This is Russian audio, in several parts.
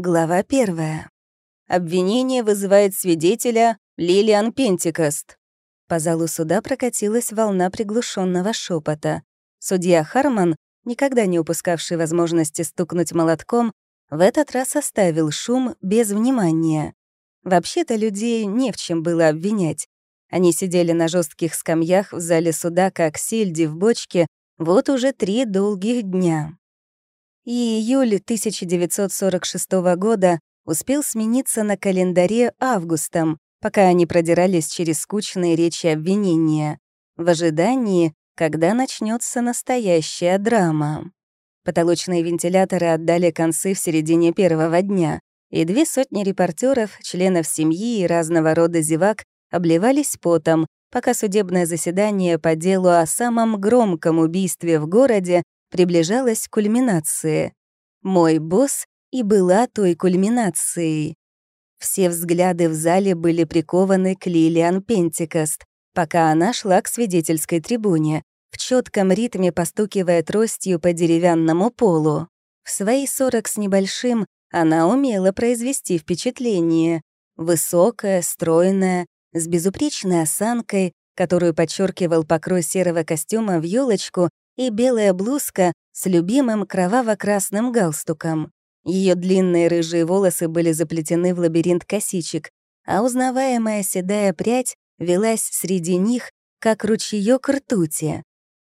Глава первая. Обвинение вызывает свидетеля Лилиан Пентикост. По залу суда прокатилась волна приглушенного шепота. Судья Харман, никогда не упускавший возможности стукнуть молотком, в этот раз оставил шум без внимания. Вообще-то людей не в чем было обвинять. Они сидели на жестких скамьях в зале суда, как сельди в бочке, вот уже три долгих дня и июль 1946 года успел смениться на календаре августом, пока они продирались через скучные речи обвинения, в ожидании, когда начнется настоящая драма. Потолочные вентиляторы отдали концы в середине первого дня, и две сотни репортеров, членов семьи и разного рода зевак обливались потом, пока судебное заседание по делу о самом громком убийстве в городе приближалась к кульминации. Мой босс и была той кульминацией. Все взгляды в зале были прикованы к Лилиан Пентикост, пока она шла к свидетельской трибуне, в четком ритме постукивая тростью по деревянному полу. В свои сорок с небольшим она умела произвести впечатление. Высокая, стройная, с безупречной осанкой, которую подчеркивал покрой серого костюма в елочку и белая блузка с любимым кроваво-красным галстуком. Ее длинные рыжие волосы были заплетены в лабиринт косичек, а узнаваемая седая прядь велась среди них, как ручеёк ртути.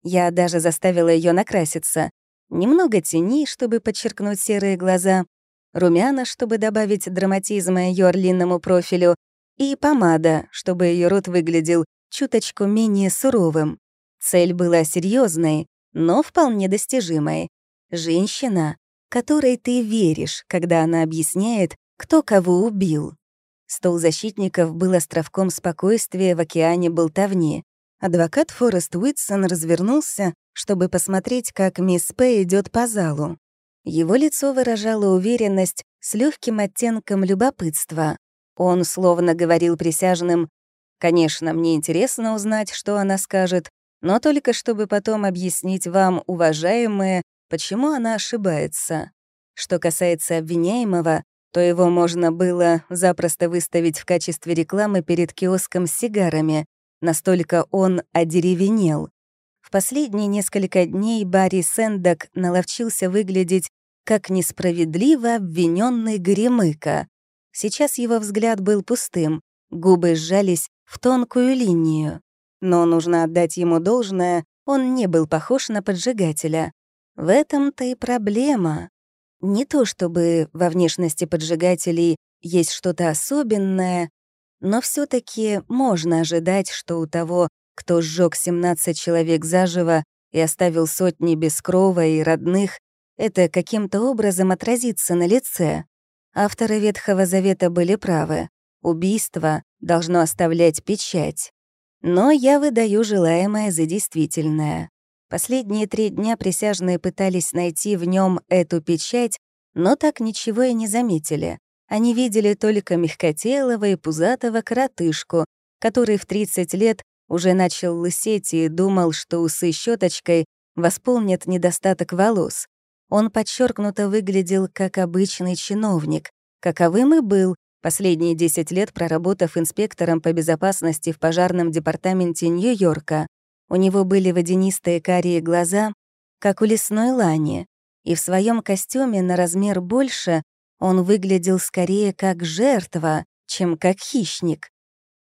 Я даже заставила ее накраситься. Немного тени, чтобы подчеркнуть серые глаза, румяна, чтобы добавить драматизма ее орлинному профилю, и помада, чтобы ее рот выглядел чуточку менее суровым. Цель была серьезной, но вполне достижимой. Женщина, которой ты веришь, когда она объясняет, кто кого убил. Стол защитников был островком спокойствия в океане болтовни. Адвокат Форест Уитсон развернулся, чтобы посмотреть, как мисс П. идет по залу. Его лицо выражало уверенность с легким оттенком любопытства. Он словно говорил присяжным, «Конечно, мне интересно узнать, что она скажет, но только чтобы потом объяснить вам, уважаемые, почему она ошибается. Что касается обвиняемого, то его можно было запросто выставить в качестве рекламы перед киоском с сигарами, настолько он одеревенел. В последние несколько дней Барри Сэндак наловчился выглядеть как несправедливо обвиненный Горемыка. Сейчас его взгляд был пустым, губы сжались в тонкую линию. Но нужно отдать ему должное, он не был похож на поджигателя. В этом-то и проблема. Не то чтобы во внешности поджигателей есть что-то особенное, но все таки можно ожидать, что у того, кто сжег 17 человек заживо и оставил сотни без крова и родных, это каким-то образом отразится на лице. Авторы Ветхого Завета были правы. Убийство должно оставлять печать. Но я выдаю желаемое за действительное. Последние три дня присяжные пытались найти в нем эту печать, но так ничего и не заметили. Они видели только мягкотелого и пузатого коротышку, который в 30 лет уже начал лысеть и думал, что усы щеточкой восполнят недостаток волос. Он подчеркнуто выглядел как обычный чиновник, каковым и был, последние 10 лет проработав инспектором по безопасности в пожарном департаменте Нью-Йорка. У него были водянистые карие глаза, как у лесной лани, и в своем костюме на размер больше он выглядел скорее как жертва, чем как хищник.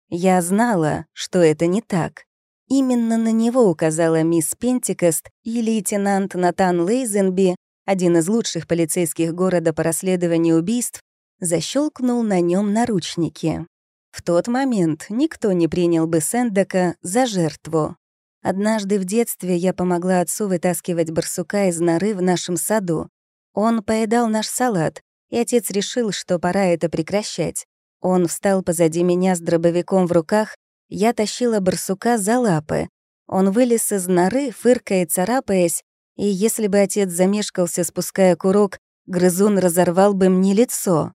Я знала, что это не так. Именно на него указала мисс Пентикост и лейтенант Натан Лейзенби, один из лучших полицейских города по расследованию убийств, защелкнул на нем наручники. В тот момент никто не принял бы Сэндека за жертву. Однажды в детстве я помогла отцу вытаскивать барсука из норы в нашем саду. Он поедал наш салат, и отец решил, что пора это прекращать. Он встал позади меня с дробовиком в руках, я тащила барсука за лапы. Он вылез из норы, фыркая и царапаясь, и если бы отец замешкался, спуская курок, грызун разорвал бы мне лицо.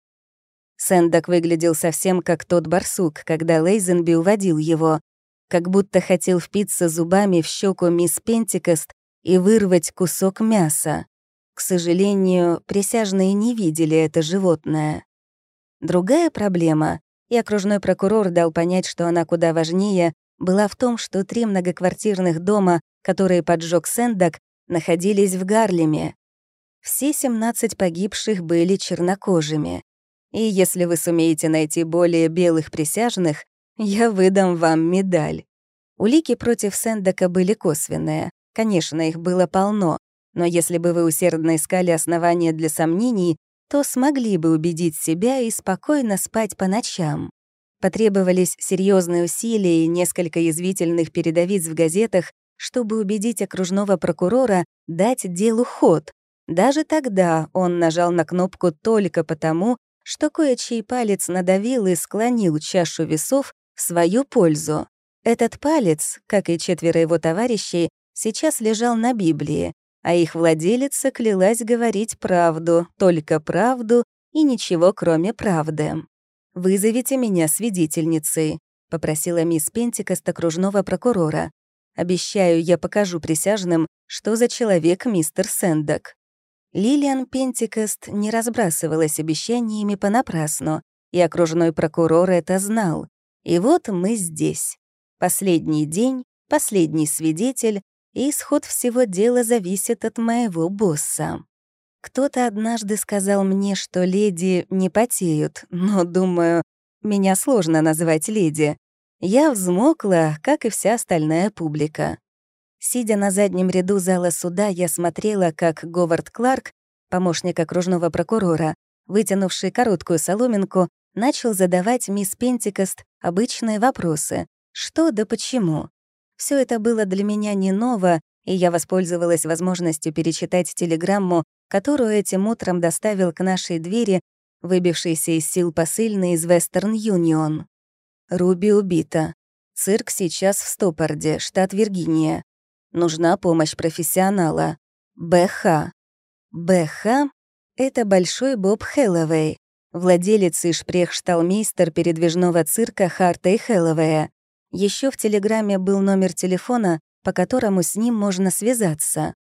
Сэндок выглядел совсем как тот барсук, когда Лейзенби уводил его, как будто хотел впиться зубами в щеку мисс Пентикост и вырвать кусок мяса. К сожалению, присяжные не видели это животное. Другая проблема, и окружной прокурор дал понять, что она куда важнее, была в том, что три многоквартирных дома, которые поджег Сендак, находились в Гарлеме. Все 17 погибших были чернокожими. И если вы сумеете найти более белых присяжных, я выдам вам медаль. Улики против Сендака были косвенные. Конечно, их было полно. Но если бы вы усердно искали основания для сомнений, то смогли бы убедить себя и спокойно спать по ночам. Потребовались серьезные усилия и несколько язвительных передовиц в газетах, чтобы убедить окружного прокурора дать делу ход. Даже тогда он нажал на кнопку только потому, что кое-чей палец надавил и склонил чашу весов в свою пользу. Этот палец, как и четверо его товарищей, сейчас лежал на Библии, а их владелица клялась говорить правду, только правду и ничего кроме правды. «Вызовите меня свидетельницей», — попросила мисс Пентикост окружного прокурора. «Обещаю, я покажу присяжным, что за человек мистер Сэндок». Лилиан Пентикост не разбрасывалась обещаниями понапрасну, и окружной прокурор это знал. И вот мы здесь. Последний день, последний свидетель, и исход всего дела зависит от моего босса. Кто-то однажды сказал мне, что леди не потеют, но, думаю, меня сложно называть леди. Я взмокла, как и вся остальная публика. Сидя на заднем ряду зала суда, я смотрела, как Говард Кларк, помощник окружного прокурора, вытянувший короткую соломинку, начал задавать мисс Пентикост обычные вопросы. Что да почему? Все это было для меня не ново, и я воспользовалась возможностью перечитать телеграмму, которую этим утром доставил к нашей двери выбившийся из сил посыльный из Western Union. Руби убита. Цирк сейчас в Стопорде, штат Виргиния. Нужна помощь профессионала. БХ. БХ — это Большой Боб Хэллоуэй, владелец и шпрехшталмейстер передвижного цирка Харта и Хэллоуэя. Еще в телеграмме был номер телефона, по которому с ним можно связаться.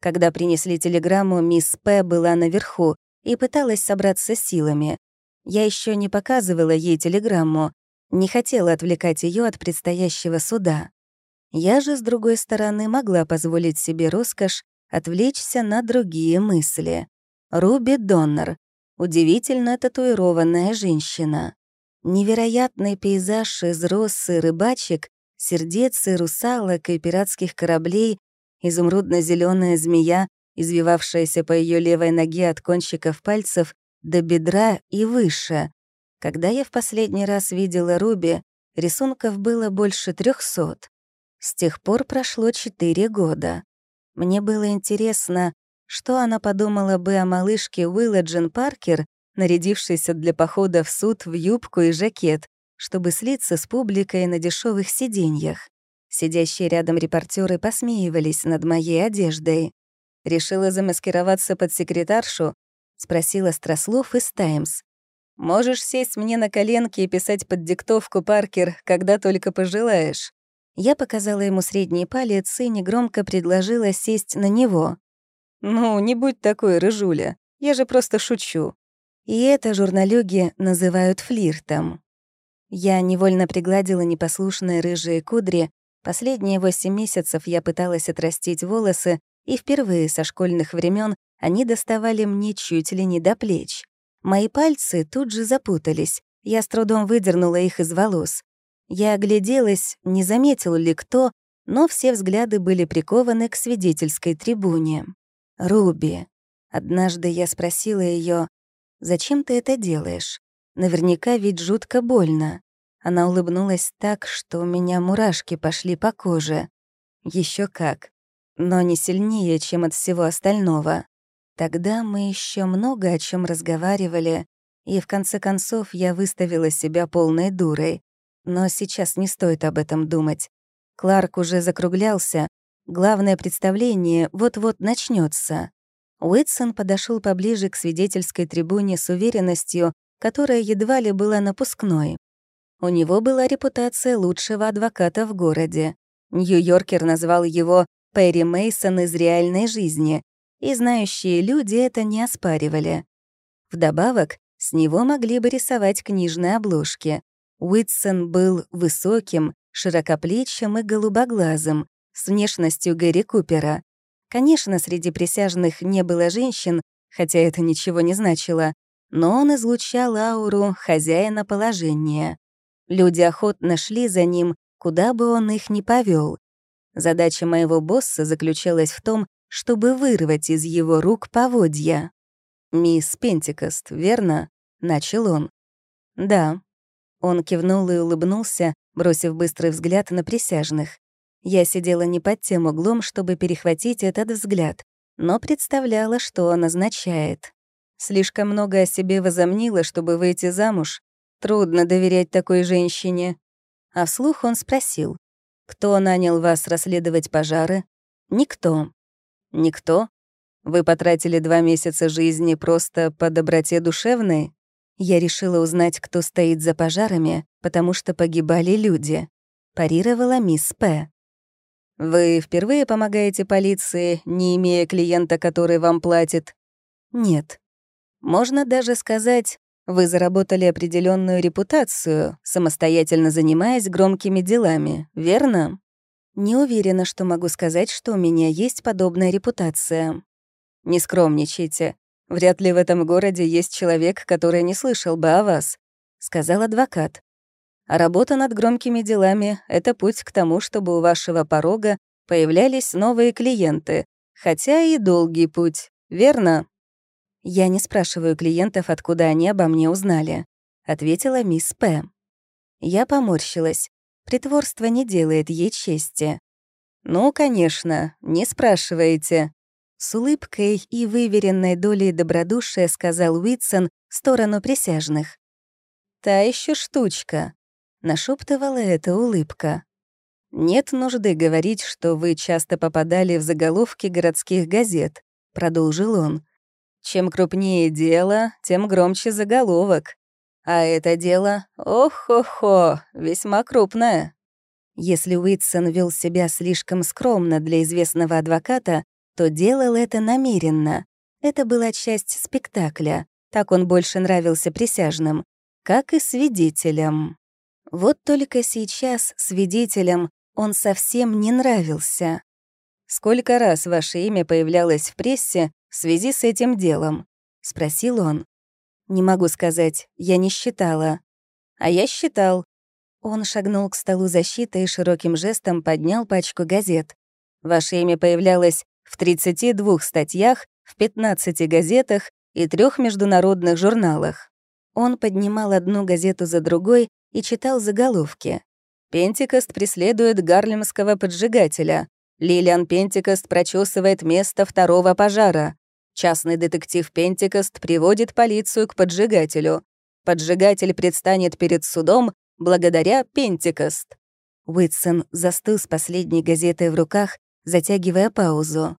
Когда принесли телеграмму, мисс П. была наверху и пыталась собраться силами. Я еще не показывала ей телеграмму, не хотела отвлекать ее от предстоящего суда. Я же, с другой стороны, могла позволить себе роскошь отвлечься на другие мысли. Руби Доннер. Удивительно татуированная женщина. Невероятный пейзаж из роз и рыбачек, сердец и русалок и пиратских кораблей изумрудно зеленая змея, извивавшаяся по ее левой ноге от кончиков пальцев до бедра и выше. Когда я в последний раз видела Руби, рисунков было больше трехсот. С тех пор прошло четыре года. Мне было интересно, что она подумала бы о малышке Уилла Джин Паркер, нарядившейся для похода в суд в юбку и жакет, чтобы слиться с публикой на дешевых сиденьях. Сидящие рядом репортеры посмеивались над моей одеждой. «Решила замаскироваться под секретаршу?» — спросила Страслов из «Таймс». «Можешь сесть мне на коленки и писать под диктовку, Паркер, когда только пожелаешь». Я показала ему средний палец и негромко предложила сесть на него. «Ну, не будь такой, рыжуля, я же просто шучу». И это журналюги называют флиртом. Я невольно пригладила непослушные рыжие кудри, Последние восемь месяцев я пыталась отрастить волосы, и впервые со школьных времен они доставали мне чуть ли не до плеч. Мои пальцы тут же запутались, я с трудом выдернула их из волос. Я огляделась, не заметил ли кто, но все взгляды были прикованы к свидетельской трибуне. «Руби». Однажды я спросила ее, «Зачем ты это делаешь? Наверняка ведь жутко больно». Она улыбнулась так, что у меня мурашки пошли по коже. Еще как. Но не сильнее, чем от всего остального. Тогда мы еще много о чем разговаривали, и в конце концов я выставила себя полной дурой. Но сейчас не стоит об этом думать. Кларк уже закруглялся. Главное представление вот-вот начнется. Уитсон подошел поближе к свидетельской трибуне с уверенностью, которая едва ли была напускной. У него была репутация лучшего адвоката в городе. Нью-Йоркер назвал его Перри Мейсон из реальной жизни, и знающие люди это не оспаривали. Вдобавок, с него могли бы рисовать книжные обложки. Уитсон был высоким, широкоплечим и голубоглазым, с внешностью Гэри Купера. Конечно, среди присяжных не было женщин, хотя это ничего не значило, но он излучал ауру хозяина положения. Люди охотно шли за ним, куда бы он их ни повел. Задача моего босса заключалась в том, чтобы вырвать из его рук поводья. «Мисс Пентикост, верно?» — начал он. «Да». Он кивнул и улыбнулся, бросив быстрый взгляд на присяжных. Я сидела не под тем углом, чтобы перехватить этот взгляд, но представляла, что он означает. Слишком много о себе возомнила, чтобы выйти замуж. Трудно доверять такой женщине. А вслух он спросил, «Кто нанял вас расследовать пожары?» «Никто». «Никто? Вы потратили два месяца жизни просто по доброте душевной?» Я решила узнать, кто стоит за пожарами, потому что погибали люди. Парировала мисс П. «Вы впервые помогаете полиции, не имея клиента, который вам платит?» «Нет». Можно даже сказать, вы заработали определенную репутацию, самостоятельно занимаясь громкими делами, верно? Не уверена, что могу сказать, что у меня есть подобная репутация. Не скромничайте. Вряд ли в этом городе есть человек, который не слышал бы о вас, сказал адвокат. А работа над громкими делами — это путь к тому, чтобы у вашего порога появлялись новые клиенты, хотя и долгий путь, верно? «Я не спрашиваю клиентов, откуда они обо мне узнали», — ответила мисс П. Я поморщилась. Притворство не делает ей чести. «Ну, конечно, не спрашиваете». С улыбкой и выверенной долей добродушия сказал Уитсон в сторону присяжных. «Та еще штучка», — нашептывала эта улыбка. «Нет нужды говорить, что вы часто попадали в заголовки городских газет», — продолжил он. Чем крупнее дело, тем громче заголовок. А это дело, ох-хо-хо, весьма крупное. Если Уитсон вел себя слишком скромно для известного адвоката, то делал это намеренно. Это была часть спектакля. Так он больше нравился присяжным, как и свидетелям. Вот только сейчас свидетелям он совсем не нравился. Сколько раз ваше имя появлялось в прессе в связи с этим делом?» — спросил он. «Не могу сказать, я не считала». «А я считал». Он шагнул к столу защиты и широким жестом поднял пачку газет. «Ваше имя появлялось в 32 статьях, в 15 газетах и трех международных журналах». Он поднимал одну газету за другой и читал заголовки. «Пентикост преследует гарлемского поджигателя. Лилиан Пентикост прочесывает место второго пожара. Частный детектив Пентикост приводит полицию к поджигателю. Поджигатель предстанет перед судом благодаря Пентикост. Уитсон застыл с последней газетой в руках, затягивая паузу.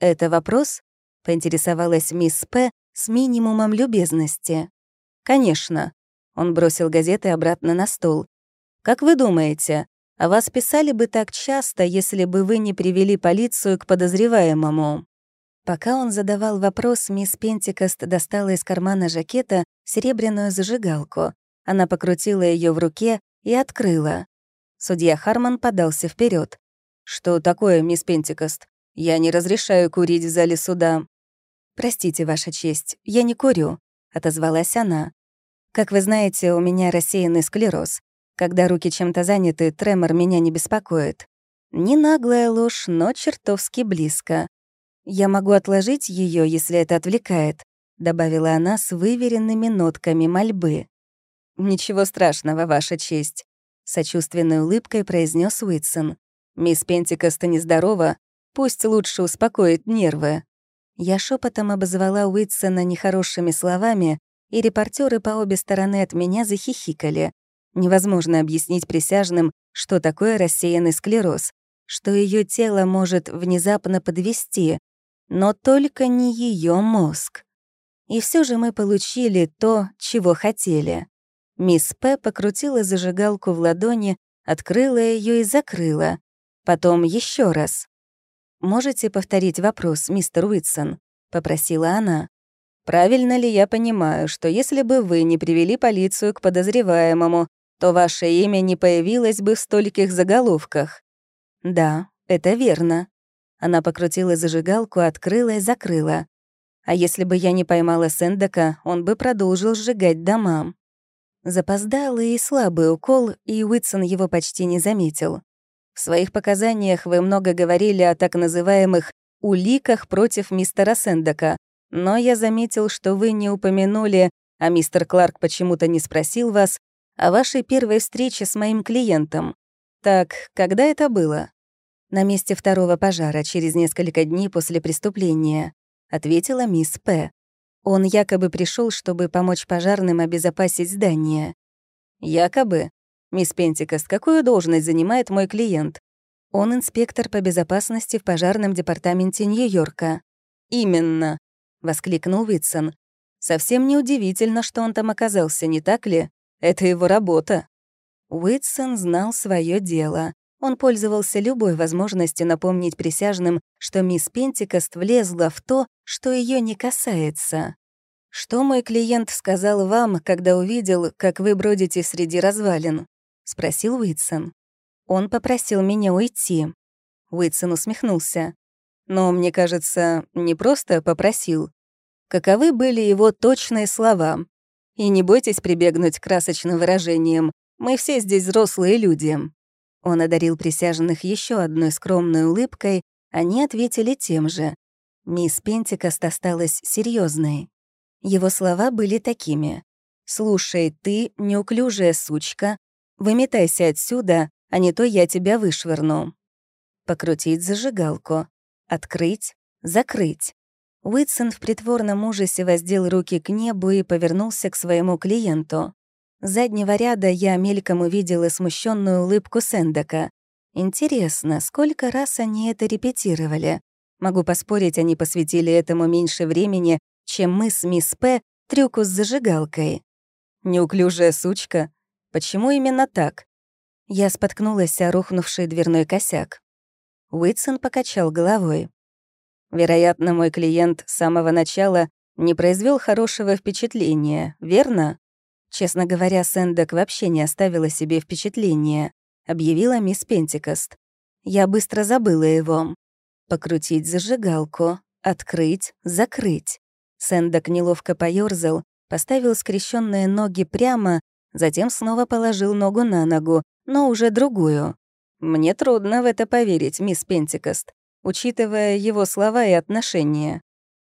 «Это вопрос?» — поинтересовалась мисс П. с минимумом любезности. «Конечно». Он бросил газеты обратно на стол. «Как вы думаете, о вас писали бы так часто, если бы вы не привели полицию к подозреваемому?» Пока он задавал вопрос, мисс Пентикост достала из кармана жакета серебряную зажигалку. Она покрутила ее в руке и открыла. Судья Харман подался вперед. «Что такое, мисс Пентикост? Я не разрешаю курить в зале суда». «Простите, Ваша честь, я не курю», — отозвалась она. «Как вы знаете, у меня рассеянный склероз. Когда руки чем-то заняты, тремор меня не беспокоит. Не наглая ложь, но чертовски близко. «Я могу отложить ее, если это отвлекает», — добавила она с выверенными нотками мольбы. «Ничего страшного, Ваша честь», — сочувственной улыбкой произнес Уитсон. «Мисс Пентикоста нездорова, пусть лучше успокоит нервы». Я шепотом обозвала Уитсона нехорошими словами, и репортеры по обе стороны от меня захихикали. Невозможно объяснить присяжным, что такое рассеянный склероз, что ее тело может внезапно подвести, но только не ее мозг. И все же мы получили то, чего хотели. Мисс П. покрутила зажигалку в ладони, открыла ее и закрыла. Потом еще раз. «Можете повторить вопрос, мистер Уитсон?» попросила она. «Правильно ли я понимаю, что если бы вы не привели полицию к подозреваемому, то ваше имя не появилось бы в стольких заголовках?» «Да, это верно». Она покрутила зажигалку, открыла и закрыла. А если бы я не поймала Сэндека, он бы продолжил сжигать дома. Запоздалый и слабый укол, и Уитсон его почти не заметил. В своих показаниях вы много говорили о так называемых «уликах против мистера Сэндека», но я заметил, что вы не упомянули, а мистер Кларк почему-то не спросил вас, о вашей первой встрече с моим клиентом. Так, когда это было? На месте второго пожара, через несколько дней после преступления, ответила мисс П. Он якобы пришел, чтобы помочь пожарным обезопасить здание. Якобы? Мисс Пентикост, какую должность занимает мой клиент? Он инспектор по безопасности в пожарном департаменте Нью-Йорка. Именно, воскликнул Витсон. Совсем неудивительно, что он там оказался, не так ли? Это его работа. Уитсон знал свое дело. Он пользовался любой возможностью напомнить присяжным, что мисс Пентикост влезла в то, что ее не касается. «Что мой клиент сказал вам, когда увидел, как вы бродите среди развалин?» — спросил Уитсон. «Он попросил меня уйти». Уитсон усмехнулся. «Но, мне кажется, не просто попросил. Каковы были его точные слова? И не бойтесь прибегнуть к красочным выражениям. Мы все здесь взрослые люди». Он одарил присяжных еще одной скромной улыбкой, они ответили тем же. Мисс Пентикост осталась серьезной. Его слова были такими. «Слушай, ты, неуклюжая сучка, выметайся отсюда, а не то я тебя вышвырну». Покрутить зажигалку. Открыть. Закрыть. Уитсон в притворном ужасе воздел руки к небу и повернулся к своему клиенту. С заднего ряда я мельком увидела смущенную улыбку Сэндека. Интересно, сколько раз они это репетировали? Могу поспорить, они посвятили этому меньше времени, чем мы с мисс П. трюку с зажигалкой. Неуклюжая сучка. Почему именно так? Я споткнулась о рухнувший дверной косяк. Уитсон покачал головой. Вероятно, мой клиент с самого начала не произвел хорошего впечатления, верно? Честно говоря, Сэндек вообще не оставила себе впечатления, объявила мисс Пентикост. Я быстро забыла его. Покрутить зажигалку, открыть, закрыть. Сэндек неловко поёрзал, поставил скрещенные ноги прямо, затем снова положил ногу на ногу, но уже другую. Мне трудно в это поверить, мисс Пентикост учитывая его слова и отношения.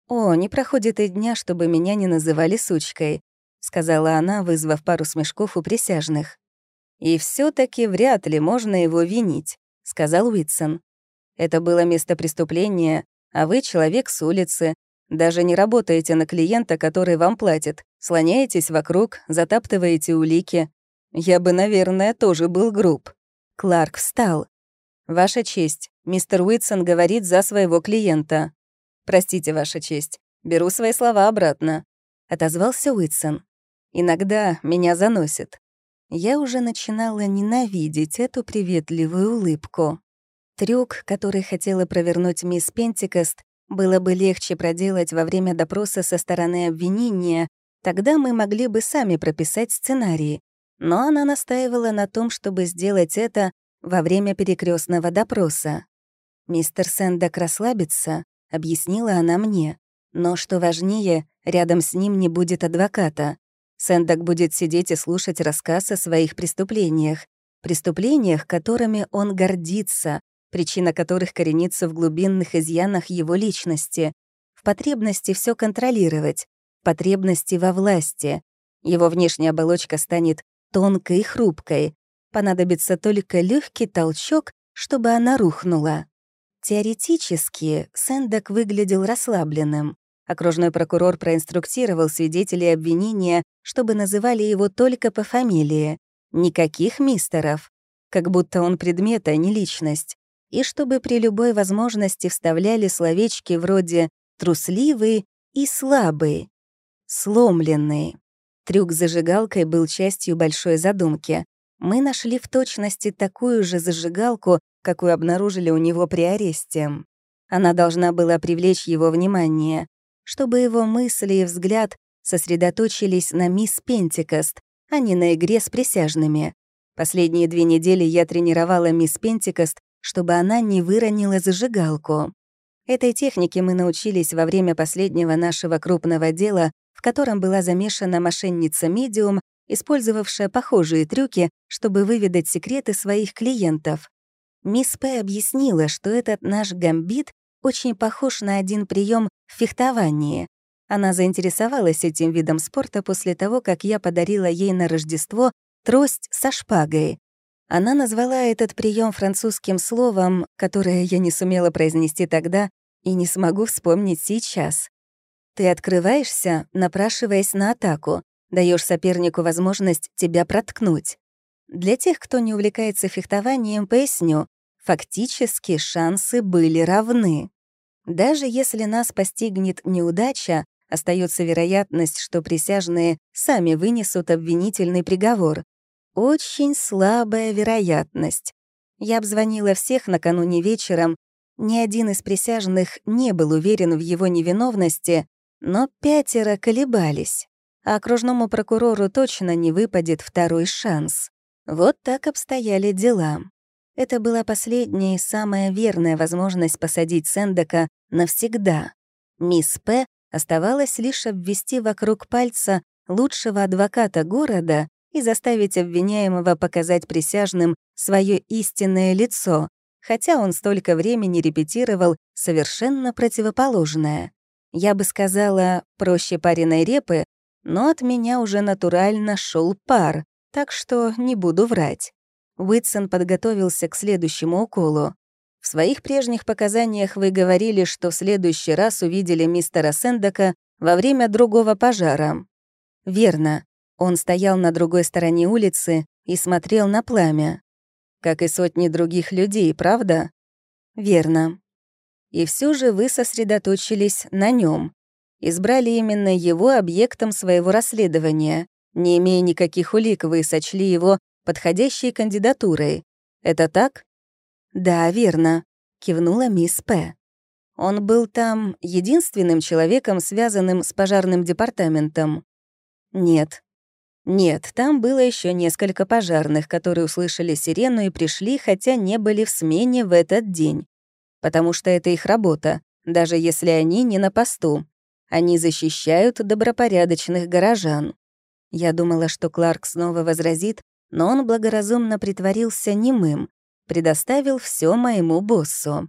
«О, не проходит и дня, чтобы меня не называли сучкой», — сказала она, вызвав пару смешков у присяжных. «И все таки вряд ли можно его винить», — сказал Уитсон. «Это было место преступления, а вы человек с улицы, даже не работаете на клиента, который вам платит, слоняетесь вокруг, затаптываете улики. Я бы, наверное, тоже был груб». Кларк встал. «Ваша честь, мистер Уитсон говорит за своего клиента». «Простите, Ваша честь, беру свои слова обратно», — отозвался Уитсон. «Иногда меня заносит». Я уже начинала ненавидеть эту приветливую улыбку. Трюк, который хотела провернуть мисс Пентикост, было бы легче проделать во время допроса со стороны обвинения, тогда мы могли бы сами прописать сценарий. Но она настаивала на том, чтобы сделать это во время перекрестного допроса. «Мистер Сэндак расслабится», — объяснила она мне. «Но, что важнее, рядом с ним не будет адвоката. Сэндак будет сидеть и слушать рассказ о своих преступлениях. Преступлениях, которыми он гордится, причина которых коренится в глубинных изъянах его личности, в потребности все контролировать, потребности во власти. Его внешняя оболочка станет тонкой и хрупкой, Понадобится только легкий толчок, чтобы она рухнула. Теоретически, Сэндок выглядел расслабленным. Окружной прокурор проинструктировал свидетелей обвинения, чтобы называли его только по фамилии. Никаких мистеров. Как будто он предмет, а не личность. И чтобы при любой возможности вставляли словечки вроде «трусливый» и «слабый», «сломленный». Трюк с зажигалкой был частью большой задумки мы нашли в точности такую же зажигалку, какую обнаружили у него при аресте. Она должна была привлечь его внимание. чтобы его мысли и взгляд сосредоточились на мисс Пентикост, а не на игре с присяжными. Последние две недели я тренировала мисс Пентикост, чтобы она не выронила зажигалку. Этой технике мы научились во время последнего нашего крупного дела, в котором была замешана мошенница-медиум, использовавшая похожие трюки, чтобы выведать секреты своих клиентов. Мисс П. объяснила, что этот наш гамбит очень похож на один прием в фехтовании. Она заинтересовалась этим видом спорта после того, как я подарила ей на Рождество трость со шпагой. Она назвала этот прием французским словом, которое я не сумела произнести тогда и не смогу вспомнить сейчас. Ты открываешься, напрашиваясь на атаку, даешь сопернику возможность тебя проткнуть. Для тех, кто не увлекается фехтованием, поясню, фактически шансы были равны. Даже если нас постигнет неудача, остается вероятность, что присяжные сами вынесут обвинительный приговор. Очень слабая вероятность. Я обзвонила всех накануне вечером, ни один из присяжных не был уверен в его невиновности, но пятеро колебались. А окружному прокурору точно не выпадет второй шанс. Вот так обстояли дела. Это была последняя и самая верная возможность посадить Сендека навсегда. Мисс П. оставалось лишь обвести вокруг пальца лучшего адвоката города и заставить обвиняемого показать присяжным свое истинное лицо, хотя он столько времени репетировал совершенно противоположное. Я бы сказала, проще пареной репы, но от меня уже натурально шел пар, так что не буду врать. Уитсон подготовился к следующему уколу. В своих прежних показаниях вы говорили, что в следующий раз увидели мистера Сендека во время другого пожара. Верно. Он стоял на другой стороне улицы и смотрел на пламя. Как и сотни других людей, правда? Верно. И все же вы сосредоточились на нем. Избрали именно его объектом своего расследования. Не имея никаких улик, вы сочли его подходящей кандидатурой. Это так? Да, верно, кивнула мисс П. Он был там единственным человеком, связанным с пожарным департаментом. Нет, нет, там было еще несколько пожарных, которые услышали сирену и пришли, хотя не были в смене в этот день. Потому что это их работа, даже если они не на посту. Они защищают добропорядочных горожан. Я думала, что Кларк снова возразит, но он благоразумно притворился немым, предоставил все моему боссу.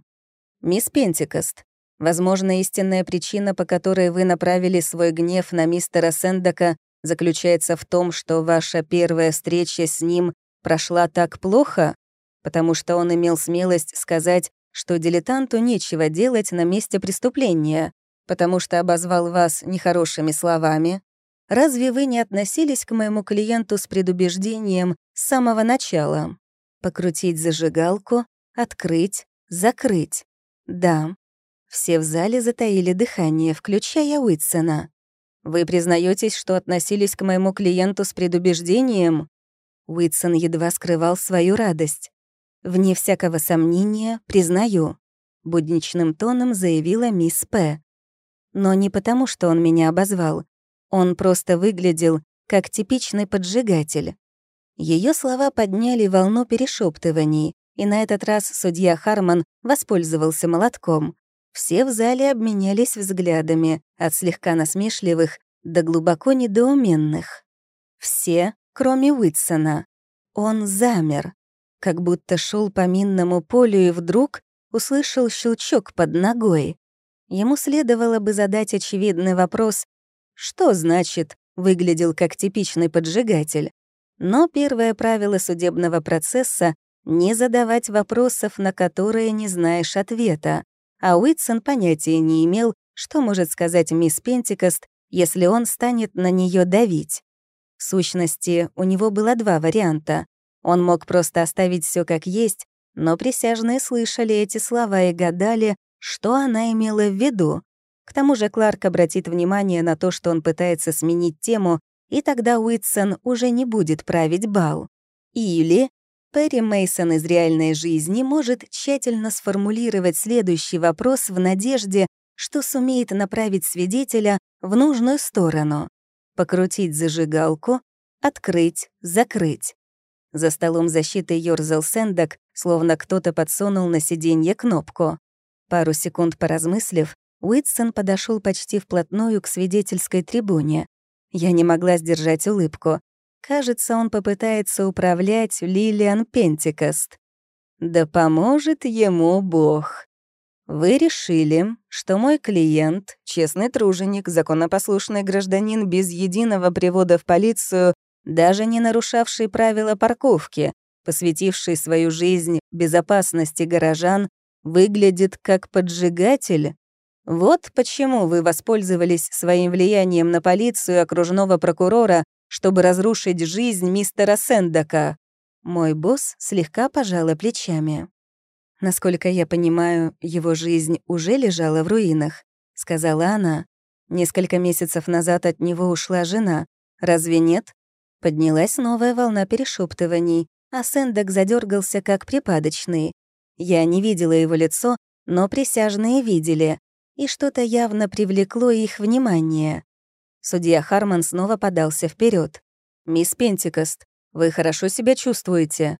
«Мисс Пентикост, возможно, истинная причина, по которой вы направили свой гнев на мистера Сэндока, заключается в том, что ваша первая встреча с ним прошла так плохо, потому что он имел смелость сказать, что дилетанту нечего делать на месте преступления, потому что обозвал вас нехорошими словами. Разве вы не относились к моему клиенту с предубеждением с самого начала? Покрутить зажигалку, открыть, закрыть. Да. Все в зале затаили дыхание, включая Уитсона. Вы признаетесь, что относились к моему клиенту с предубеждением?» Уитсон едва скрывал свою радость. «Вне всякого сомнения, признаю», — будничным тоном заявила мисс П. «Но не потому, что он меня обозвал. Он просто выглядел как типичный поджигатель». Ее слова подняли волну перешептываний, и на этот раз судья Харман воспользовался молотком. Все в зале обменялись взглядами, от слегка насмешливых до глубоко недоуменных. Все, кроме Уитсона. Он замер, как будто шел по минному полю и вдруг услышал щелчок под ногой. Ему следовало бы задать очевидный вопрос, что значит «выглядел как типичный поджигатель». Но первое правило судебного процесса — не задавать вопросов, на которые не знаешь ответа а Уитсон понятия не имел, что может сказать мисс Пентикост, если он станет на нее давить. В сущности, у него было два варианта. Он мог просто оставить все как есть, но присяжные слышали эти слова и гадали, что она имела в виду. К тому же Кларк обратит внимание на то, что он пытается сменить тему, и тогда Уитсон уже не будет править бал. Или Перри Мейсон из реальной жизни может тщательно сформулировать следующий вопрос в надежде, что сумеет направить свидетеля в нужную сторону. Покрутить зажигалку, открыть, закрыть. За столом защиты ёрзал Сэндок, словно кто-то подсунул на сиденье кнопку. Пару секунд поразмыслив, Уитсон подошел почти вплотную к свидетельской трибуне. Я не могла сдержать улыбку. Кажется, он попытается управлять Лилиан Пентикост. Да поможет ему Бог. Вы решили, что мой клиент, честный труженик, законопослушный гражданин без единого привода в полицию, даже не нарушавший правила парковки, посвятивший свою жизнь безопасности горожан, выглядит как поджигатель? Вот почему вы воспользовались своим влиянием на полицию окружного прокурора, чтобы разрушить жизнь мистера Сендака. Мой босс слегка пожала плечами. Насколько я понимаю, его жизнь уже лежала в руинах, сказала она. Несколько месяцев назад от него ушла жена. Разве нет? Поднялась новая волна перешептываний, а Сендак задергался как припадочный. Я не видела его лицо, но присяжные видели и что-то явно привлекло их внимание. Судья Харман снова подался вперед. «Мисс Пентикост, вы хорошо себя чувствуете?»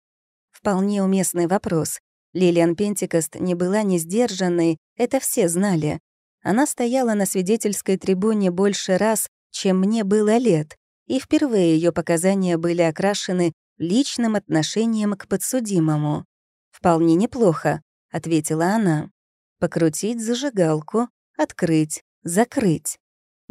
Вполне уместный вопрос. Лилиан Пентикост не была не сдержанной, это все знали. Она стояла на свидетельской трибуне больше раз, чем мне было лет, и впервые ее показания были окрашены личным отношением к подсудимому. «Вполне неплохо», — ответила она покрутить зажигалку, открыть, закрыть.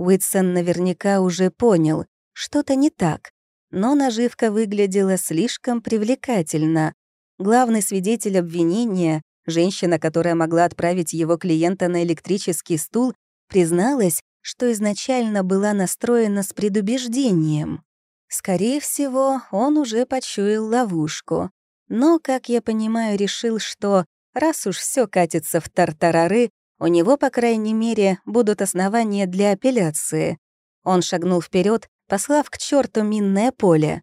Уитсон наверняка уже понял, что-то не так, но наживка выглядела слишком привлекательно. Главный свидетель обвинения, женщина, которая могла отправить его клиента на электрический стул, призналась, что изначально была настроена с предубеждением. Скорее всего, он уже почуял ловушку. Но, как я понимаю, решил, что Раз уж все катится в тартарары, у него, по крайней мере, будут основания для апелляции. Он шагнул вперед, послав к черту минное поле.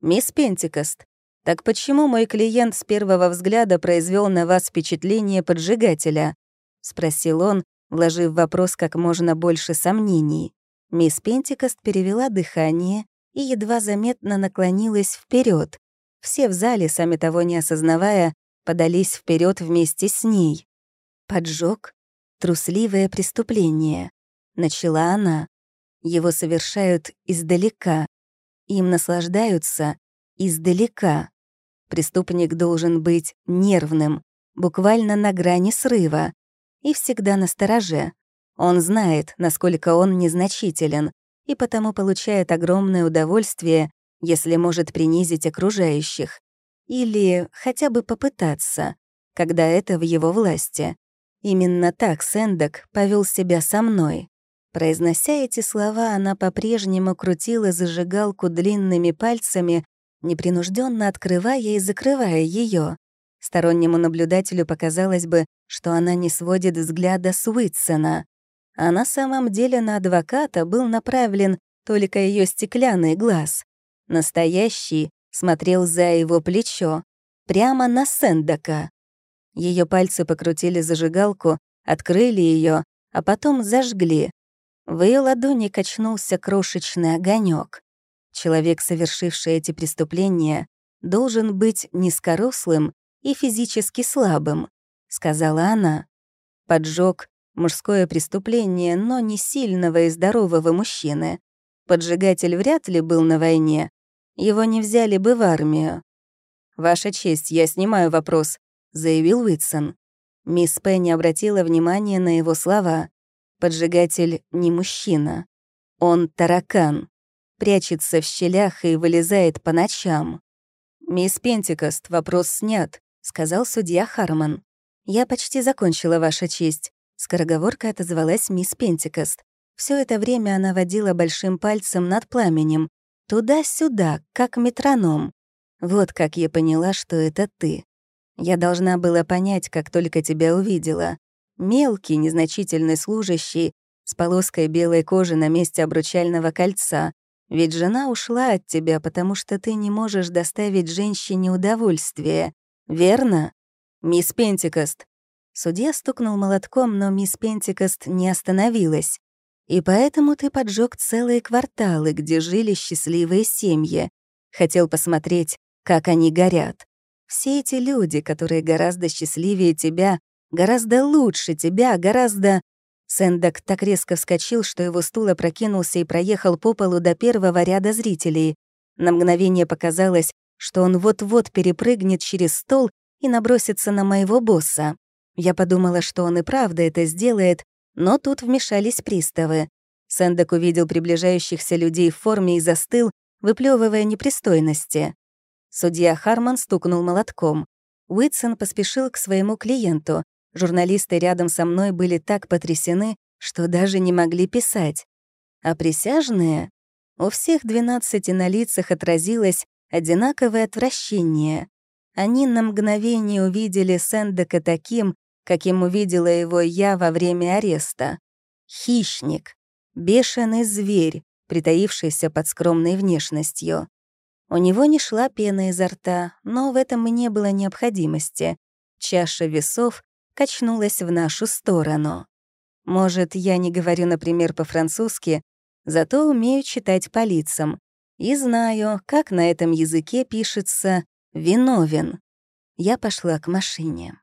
«Мисс Пентикост, так почему мой клиент с первого взгляда произвел на вас впечатление поджигателя?» — спросил он, вложив в вопрос как можно больше сомнений. Мисс Пентикост перевела дыхание и едва заметно наклонилась вперед. Все в зале, сами того не осознавая, подались вперед вместе с ней. Поджог — трусливое преступление. Начала она. Его совершают издалека. Им наслаждаются издалека. Преступник должен быть нервным, буквально на грани срыва, и всегда на стороже. Он знает, насколько он незначителен, и потому получает огромное удовольствие, если может принизить окружающих. Или хотя бы попытаться, когда это в его власти. Именно так Сэндок повел себя со мной. Произнося эти слова, она по-прежнему крутила зажигалку длинными пальцами, непринужденно открывая и закрывая ее. Стороннему наблюдателю показалось бы, что она не сводит взгляда с Уитсона. А на самом деле на адвоката был направлен только ее стеклянный глаз. Настоящий, смотрел за его плечо, прямо на Сендака. Ее пальцы покрутили зажигалку, открыли ее, а потом зажгли. В ее ладони качнулся крошечный огонек. Человек, совершивший эти преступления, должен быть низкорослым и физически слабым, сказала она. Поджог — мужское преступление, но не сильного и здорового мужчины. Поджигатель вряд ли был на войне, его не взяли бы в армию. «Ваша честь, я снимаю вопрос», — заявил Уитсон. Мисс Пенни обратила внимание на его слова. «Поджигатель не мужчина. Он таракан. Прячется в щелях и вылезает по ночам». «Мисс Пентикост, вопрос снят», — сказал судья Харман. «Я почти закончила, Ваша честь», — скороговорка отозвалась мисс Пентикост. Все это время она водила большим пальцем над пламенем, Туда-сюда, как метроном. Вот как я поняла, что это ты. Я должна была понять, как только тебя увидела. Мелкий, незначительный служащий, с полоской белой кожи на месте обручального кольца. Ведь жена ушла от тебя, потому что ты не можешь доставить женщине удовольствие. Верно? Мисс Пентикост. Судья стукнул молотком, но мисс Пентикост не остановилась. «И поэтому ты поджег целые кварталы, где жили счастливые семьи. Хотел посмотреть, как они горят. Все эти люди, которые гораздо счастливее тебя, гораздо лучше тебя, гораздо...» Сэндак так резко вскочил, что его стул опрокинулся и проехал по полу до первого ряда зрителей. На мгновение показалось, что он вот-вот перепрыгнет через стол и набросится на моего босса. Я подумала, что он и правда это сделает, но тут вмешались приставы. Сэндак увидел приближающихся людей в форме и застыл, выплевывая непристойности. Судья Харман стукнул молотком. Уитсон поспешил к своему клиенту. Журналисты рядом со мной были так потрясены, что даже не могли писать. А присяжные? У всех двенадцати на лицах отразилось одинаковое отвращение. Они на мгновение увидели Сэндека таким, каким увидела его я во время ареста. Хищник, бешеный зверь, притаившийся под скромной внешностью. У него не шла пена изо рта, но в этом не было необходимости. Чаша весов качнулась в нашу сторону. Может, я не говорю, например, по-французски, зато умею читать по лицам и знаю, как на этом языке пишется «виновен». Я пошла к машине.